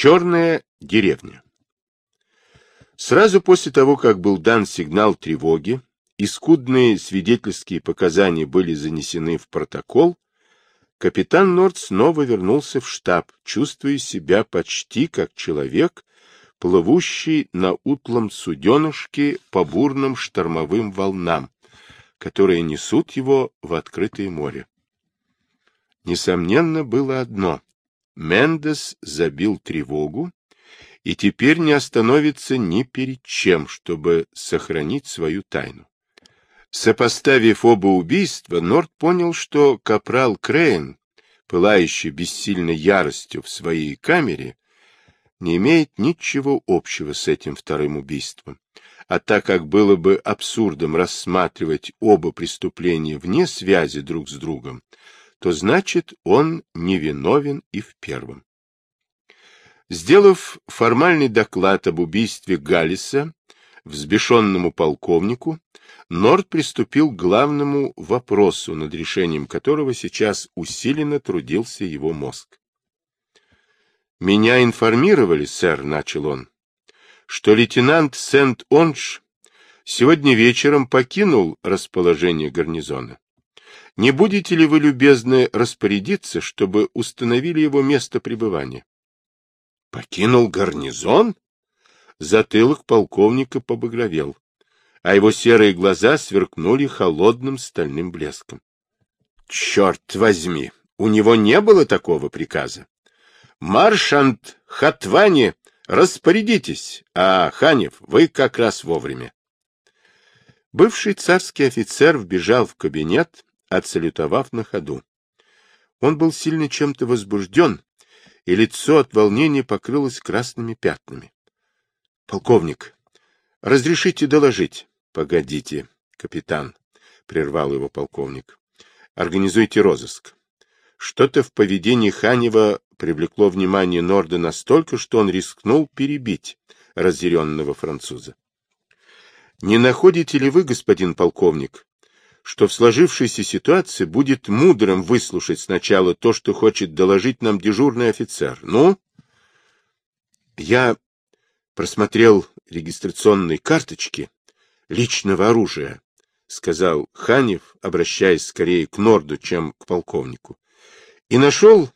Черная деревня. Сразу после того, как был дан сигнал тревоги, и скудные свидетельские показания были занесены в протокол, капитан Норд снова вернулся в штаб, чувствуя себя почти как человек, плывущий на утлом суденышке по бурным штормовым волнам, которые несут его в открытое море. Несомненно, было одно. Мендес забил тревогу и теперь не остановится ни перед чем, чтобы сохранить свою тайну. Сопоставив оба убийства, Норд понял, что капрал Крейн, пылающий бессильной яростью в своей камере, не имеет ничего общего с этим вторым убийством. А так как было бы абсурдом рассматривать оба преступления вне связи друг с другом, то значит он невиновен и в первом. Сделав формальный доклад об убийстве Галлиса взбешенному полковнику, Норд приступил к главному вопросу, над решением которого сейчас усиленно трудился его мозг. «Меня информировали, сэр», — начал он, — «что лейтенант Сент-Онж сегодня вечером покинул расположение гарнизона. Не будете ли вы любезны распорядиться, чтобы установили его место пребывания? Покинул гарнизон? Затылок полковника побагровел, а его серые глаза сверкнули холодным стальным блеском. Черт возьми, у него не было такого приказа. Маршант Хатвани, распорядитесь, а Ханев, вы как раз вовремя. Бывший царский офицер вбежал в кабинет, отсалютовав на ходу. Он был сильно чем-то возбужден и лицо от волнения покрылось красными пятнами. — Полковник, разрешите доложить? — Погодите, капитан, — прервал его полковник. — Организуйте розыск. Что-то в поведении Ханева привлекло внимание Норда настолько, что он рискнул перебить разъяренного француза. — Не находите ли вы, господин полковник, что в сложившейся ситуации будет мудрым выслушать сначала то, что хочет доложить нам дежурный офицер. Ну? Я просмотрел регистрационные карточки личного оружия, сказал Ханев, обращаясь скорее к Норду, чем к полковнику, и нашел,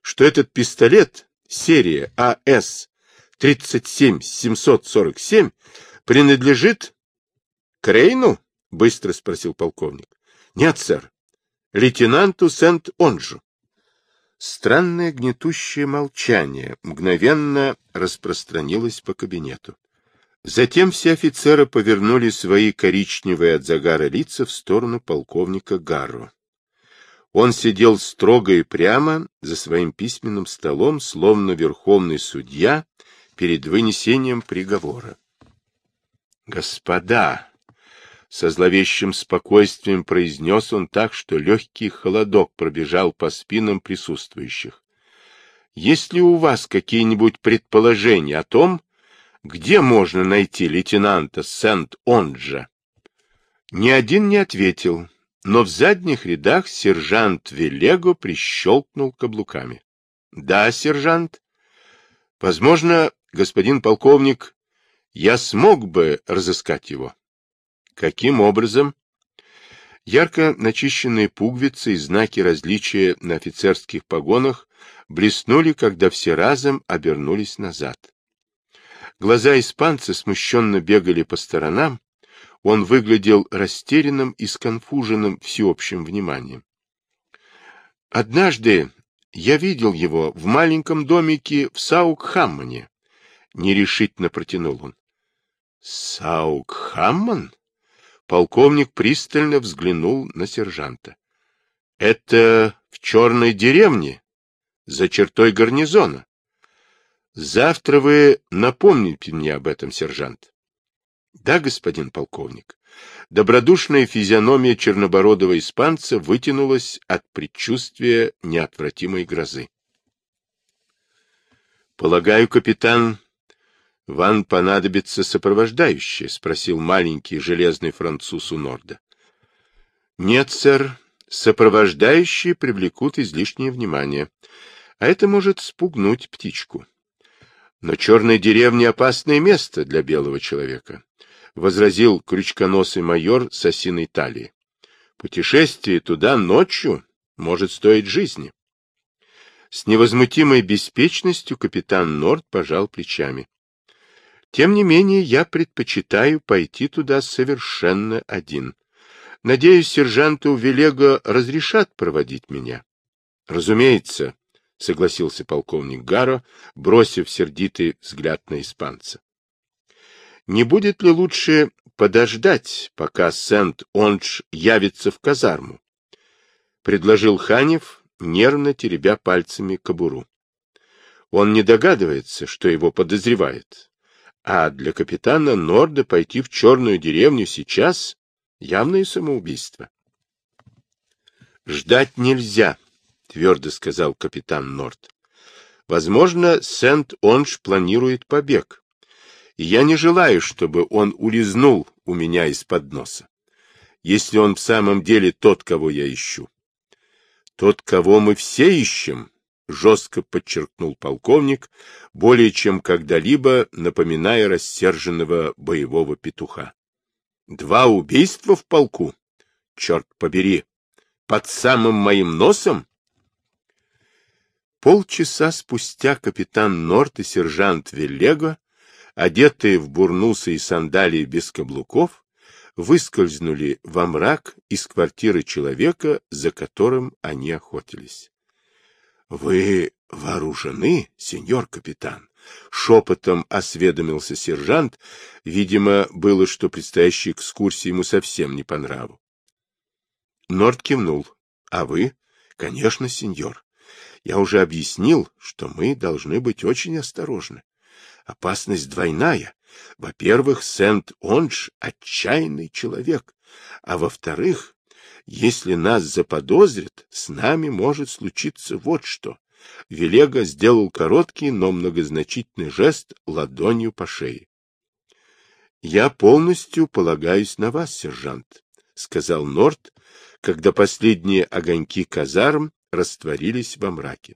что этот пистолет серия АС 37747 принадлежит Крейну? — быстро спросил полковник. — Нет, сэр. Лейтенанту Сент-Онжу. Странное гнетущее молчание мгновенно распространилось по кабинету. Затем все офицеры повернули свои коричневые от загара лица в сторону полковника Гарро. Он сидел строго и прямо за своим письменным столом, словно верховный судья перед вынесением приговора. — Господа! Со зловещим спокойствием произнес он так, что легкий холодок пробежал по спинам присутствующих. Есть ли у вас какие-нибудь предположения о том, где можно найти лейтенанта Сент-Онджа? Ни один не ответил, но в задних рядах сержант Велего прищелкнул каблуками. — Да, сержант. — Возможно, господин полковник, я смог бы разыскать его. Каким образом? Ярко начищенные пуговицы и знаки различия на офицерских погонах блеснули, когда все разом обернулись назад. Глаза испанца смущенно бегали по сторонам, он выглядел растерянным и сконфуженным всеобщим вниманием. Однажды я видел его в маленьком домике в Саук-Хаммоне, нерешительно протянул он. Саук-Хаммон? Полковник пристально взглянул на сержанта. — Это в черной деревне, за чертой гарнизона. Завтра вы напомните мне об этом, сержант. — Да, господин полковник. Добродушная физиономия чернобородого испанца вытянулась от предчувствия неотвратимой грозы. — Полагаю, капитан, — Вам понадобится сопровождающее? — спросил маленький железный француз у Норда. — Нет, сэр. Сопровождающие привлекут излишнее внимание. А это может спугнуть птичку. Но черная деревня — опасное место для белого человека, — возразил крючконосый майор с осиной талии. Путешествие туда ночью может стоить жизни. С невозмутимой беспечностью капитан Норд пожал плечами. Тем не менее, я предпочитаю пойти туда совершенно один. Надеюсь, сержанту Велего разрешат проводить меня. — Разумеется, — согласился полковник Гаро, бросив сердитый взгляд на испанца. — Не будет ли лучше подождать, пока Сент-Ондж явится в казарму? — предложил Ханев, нервно теребя пальцами кобуру. Он не догадывается, что его подозревает, а для капитана Норда пойти в черную деревню сейчас — явное самоубийство. — Ждать нельзя, — твердо сказал капитан Норд. — Возможно, Сент-Онж планирует побег. И я не желаю, чтобы он улизнул у меня из-под носа. Если он в самом деле тот, кого я ищу. Тот, кого мы все ищем, жестко подчеркнул полковник, более чем когда-либо напоминая рассерженного боевого петуха. Два убийства в полку? Черт побери! Под самым моим носом? Полчаса спустя капитан Норт и сержант Веллего, одетые в бурнусы и сандалии без каблуков, выскользнули во мрак из квартиры человека, за которым они охотились. — Вы вооружены, сеньор капитан? — шепотом осведомился сержант. Видимо, было, что предстоящая экскурсия ему совсем не по нраву. Норд кивнул. — А вы? — Конечно, сеньор. Я уже объяснил, что мы должны быть очень осторожны. Опасность двойная. Во-первых, Сент-Ондж — отчаянный человек, а во-вторых, если нас заподозрят, с нами может случиться вот что. Велега сделал короткий, но многозначительный жест ладонью по шее. — Я полностью полагаюсь на вас, сержант, — сказал Норт, когда последние огоньки казарм растворились во мраке.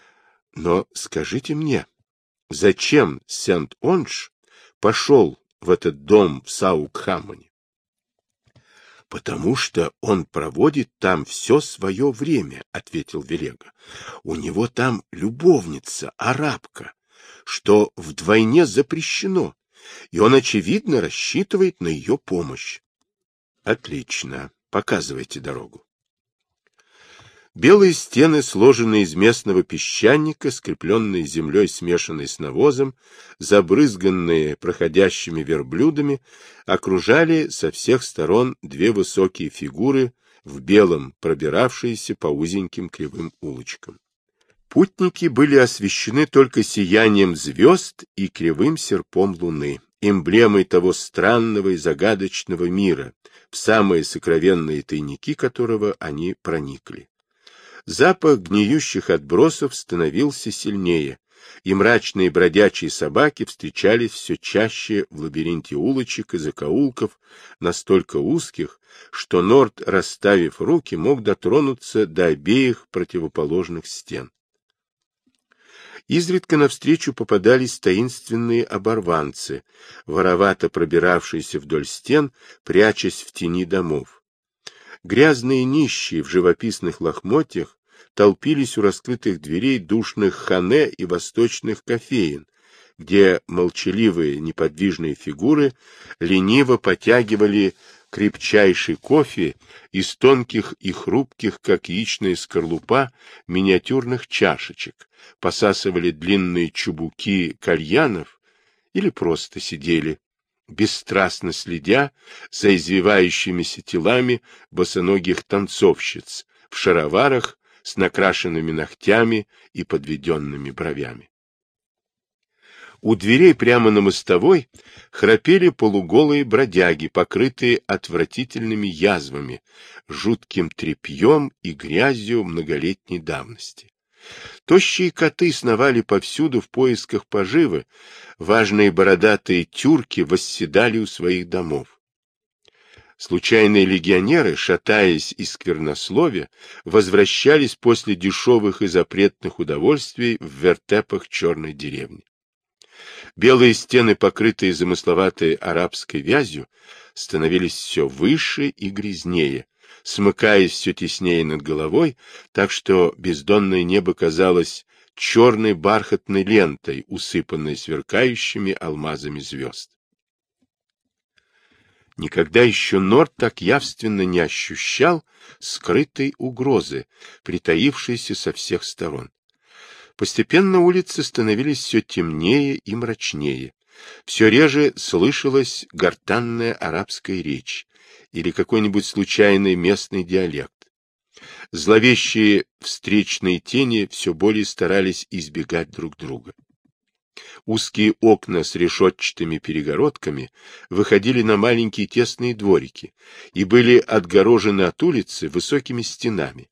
— Но скажите мне, зачем Сент-Ондж пошел в этот дом в Саукхаммоне? — Потому что он проводит там все свое время, — ответил Велега. — У него там любовница, арабка, что вдвойне запрещено, и он, очевидно, рассчитывает на ее помощь. — Отлично. Показывайте дорогу. Белые стены, сложенные из местного песчаника, скрепленные землей, смешанной с навозом, забрызганные проходящими верблюдами, окружали со всех сторон две высокие фигуры в белом, пробиравшиеся по узеньким кривым улочкам. Путники были освещены только сиянием звезд и кривым серпом луны, эмблемой того странного и загадочного мира, в самые сокровенные тайники которого они проникли. Запах гниющих отбросов становился сильнее, и мрачные бродячие собаки встречались все чаще в лабиринте улочек и закоулков, настолько узких, что Норд, расставив руки, мог дотронуться до обеих противоположных стен. Изредка навстречу попадались таинственные оборванцы, воровато пробиравшиеся вдоль стен, прячась в тени домов. Грязные нищие в живописных лохмотьях толпились у раскрытых дверей душных хане и восточных кофеин, где молчаливые неподвижные фигуры лениво потягивали крепчайший кофе из тонких и хрупких, как яичная скорлупа, миниатюрных чашечек, посасывали длинные чубуки кальянов или просто сидели, бесстрастно следя за извивающимися телами босоногих танцовщиц в шароварах с накрашенными ногтями и подведенными бровями. У дверей прямо на мостовой храпели полуголые бродяги, покрытые отвратительными язвами, жутким тряпьем и грязью многолетней давности. Тощие коты сновали повсюду в поисках поживы, важные бородатые тюрки восседали у своих домов. Случайные легионеры, шатаясь из сквернословия, возвращались после дешевых и запретных удовольствий в вертепах черной деревни. Белые стены, покрытые замысловатой арабской вязью, становились все выше и грязнее, смыкаясь все теснее над головой, так что бездонное небо казалось черной бархатной лентой, усыпанной сверкающими алмазами звезд. Никогда еще Норд так явственно не ощущал скрытой угрозы, притаившейся со всех сторон. Постепенно улицы становились все темнее и мрачнее. Все реже слышалась гортанная арабская речь или какой-нибудь случайный местный диалект. Зловещие встречные тени все более старались избегать друг друга. Узкие окна с решетчатыми перегородками выходили на маленькие тесные дворики и были отгорожены от улицы высокими стенами.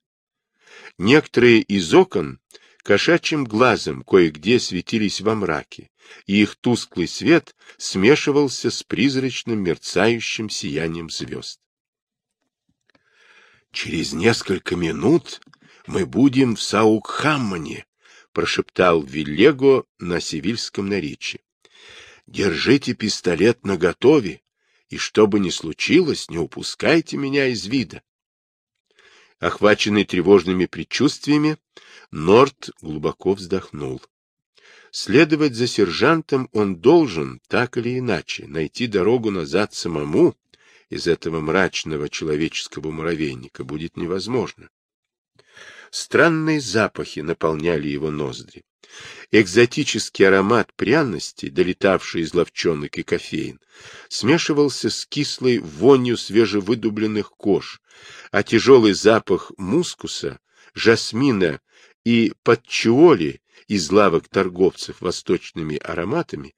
Некоторые из окон кошачьим глазом кое-где светились во мраке, и их тусклый свет смешивался с призрачным мерцающим сиянием звезд. «Через несколько минут мы будем в Саукхаммане», — прошептал Виллего на сивильском наречии. «Держите пистолет наготове, и что бы ни случилось, не упускайте меня из вида». Охваченный тревожными предчувствиями, Норт глубоко вздохнул. Следовать за сержантом он должен, так или иначе, найти дорогу назад самому из этого мрачного человеческого муравейника будет невозможно. Странные запахи наполняли его ноздри. Экзотический аромат пряностей, долетавший из ловчонок и кофеин, смешивался с кислой вонью свежевыдубленных кож, а тяжелый запах мускуса, жасмина и подчиоли из лавок торговцев восточными ароматами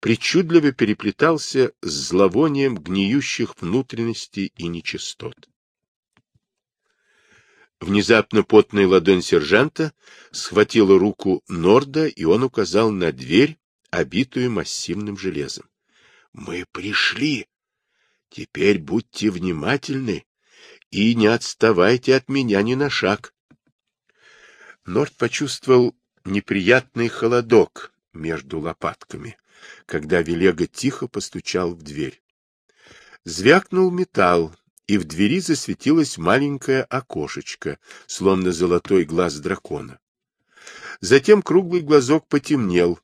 причудливо переплетался с зловонием гниющих внутренностей и нечистот. Внезапно потная ладонь сержанта схватила руку Норда, и он указал на дверь, обитую массивным железом. — Мы пришли. Теперь будьте внимательны и не отставайте от меня ни на шаг. Норд почувствовал неприятный холодок между лопатками, когда Велега тихо постучал в дверь. Звякнул металл, и в двери засветилось маленькое окошечко, словно золотой глаз дракона. Затем круглый глазок потемнел.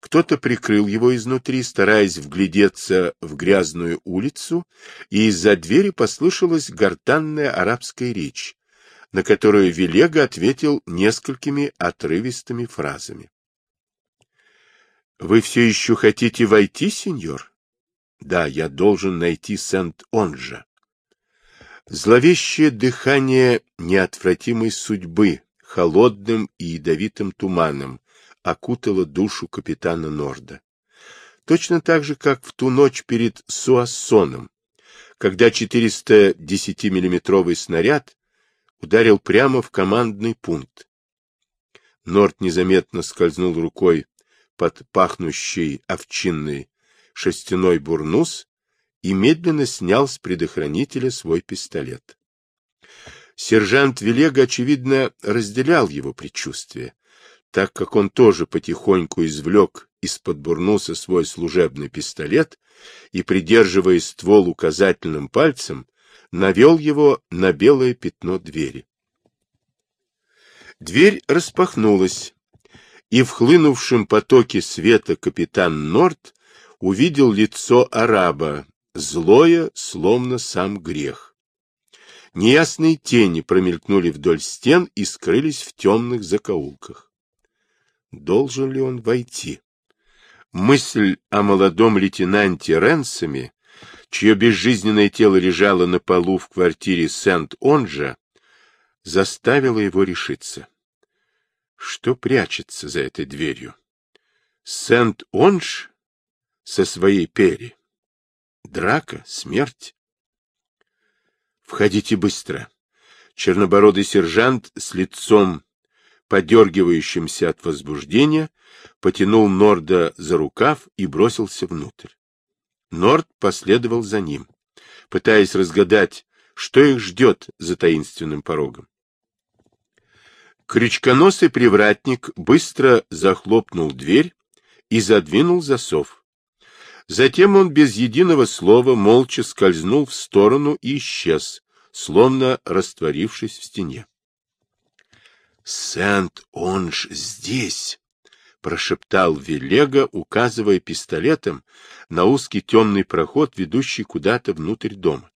Кто-то прикрыл его изнутри, стараясь вглядеться в грязную улицу, и из-за двери послышалась гортанная арабская речь, на которую Велега ответил несколькими отрывистыми фразами. — Вы все еще хотите войти, сеньор? — Да, я должен найти Сент-Онжа. Зловещее дыхание неотвратимой судьбы холодным и ядовитым туманом окутало душу капитана Норда. Точно так же, как в ту ночь перед Суассоном, когда 410-миллиметровый снаряд ударил прямо в командный пункт. Норд незаметно скользнул рукой под пахнущий овчинный шестяной бурнус и медленно снял с предохранителя свой пистолет. Сержант Велега, очевидно, разделял его предчувствие, так как он тоже потихоньку извлек из-под бурнуса свой служебный пистолет и, придерживая ствол указательным пальцем, навел его на белое пятно двери. Дверь распахнулась, и в хлынувшем потоке света капитан Норт увидел лицо араба, злое, словно сам грех. Неясные тени промелькнули вдоль стен и скрылись в темных закоулках. Должен ли он войти? Мысль о молодом лейтенанте Ренсоме, чье безжизненное тело лежало на полу в квартире Сент-Онжа, заставила его решиться. Что прячется за этой дверью? Сент-Онж со своей Перри. Драка? Смерть? Входите быстро. Чернобородый сержант с лицом, подергивающимся от возбуждения, потянул Норда за рукав и бросился внутрь. Норд последовал за ним, пытаясь разгадать, что их ждет за таинственным порогом. Крючконосый привратник быстро захлопнул дверь и задвинул засов. Затем он без единого слова молча скользнул в сторону и исчез, словно растворившись в стене. «Сент-Онж здесь!» — прошептал Велега, указывая пистолетом на узкий темный проход, ведущий куда-то внутрь дома.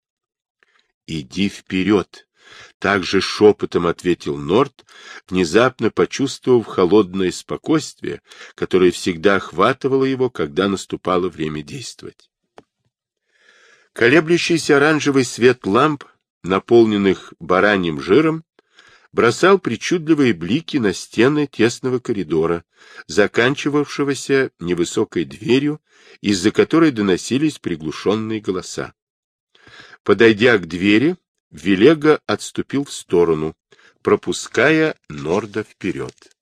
«Иди вперед!» — также шепотом ответил Норт, внезапно почувствовав холодное спокойствие, которое всегда охватывало его, когда наступало время действовать. Колеблющийся оранжевый свет ламп, наполненных бараньим жиром, бросал причудливые блики на стены тесного коридора, заканчивавшегося невысокой дверью, из-за которой доносились приглушенные голоса. Подойдя к двери, Велега отступил в сторону, пропуская Норда вперед.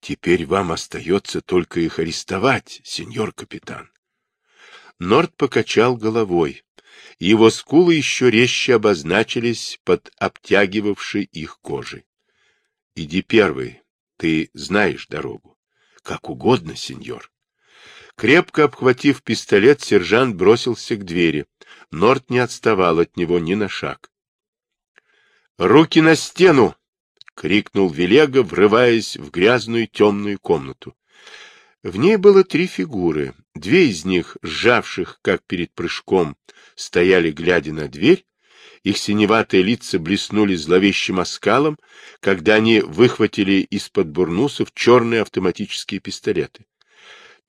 «Теперь вам остается только их арестовать, сеньор капитан». Норд покачал головой. Его скулы еще резче обозначились под обтягивавшей их кожей. «Иди первый, ты знаешь дорогу». «Как угодно, сеньор». Крепко обхватив пистолет, сержант бросился к двери. Норт не отставал от него ни на шаг. «Руки на стену!» — крикнул Велега, врываясь в грязную темную комнату. В ней было три фигуры. Две из них, сжавших, как перед прыжком, стояли, глядя на дверь. Их синеватые лица блеснули зловещим оскалом, когда они выхватили из-под бурнусов черные автоматические пистолеты.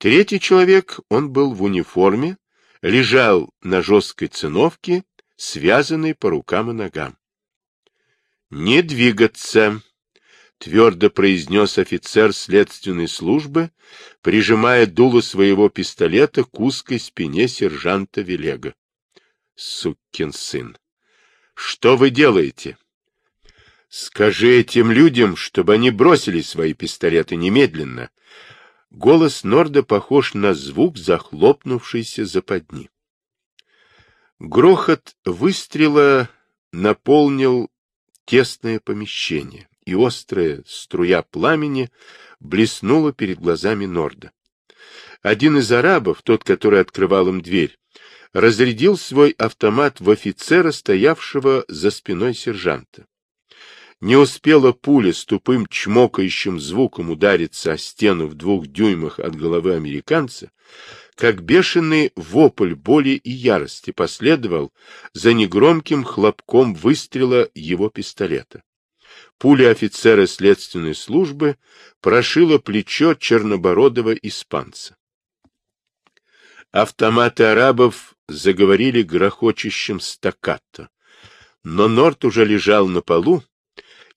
Третий человек, он был в униформе, лежал на жесткой циновке, связанный по рукам и ногам. «Не двигаться!» — твердо произнес офицер следственной службы, прижимая дуло своего пистолета к узкой спине сержанта Велега. «Сукин сын! Что вы делаете?» «Скажи этим людям, чтобы они бросили свои пистолеты немедленно, Голос Норда похож на звук захлопнувшейся западни. Грохот выстрела наполнил тесное помещение, и острая струя пламени блеснула перед глазами Норда. Один из арабов, тот, который открывал им дверь, разрядил свой автомат в офицера, стоявшего за спиной сержанта. Не успела пуля с тупым чмокающим звуком удариться о стену в двух дюймах от головы американца, как бешеный вопль боли и ярости последовал за негромким хлопком выстрела его пистолета. Пуля офицера следственной службы прошила плечо чернобородого испанца. Автоматы арабов заговорили грохочущим стаккато, но Норт уже лежал на полу,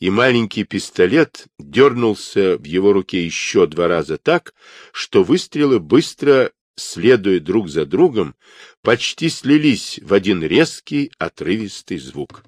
и маленький пистолет дернулся в его руке еще два раза так, что выстрелы быстро, следуя друг за другом, почти слились в один резкий, отрывистый звук.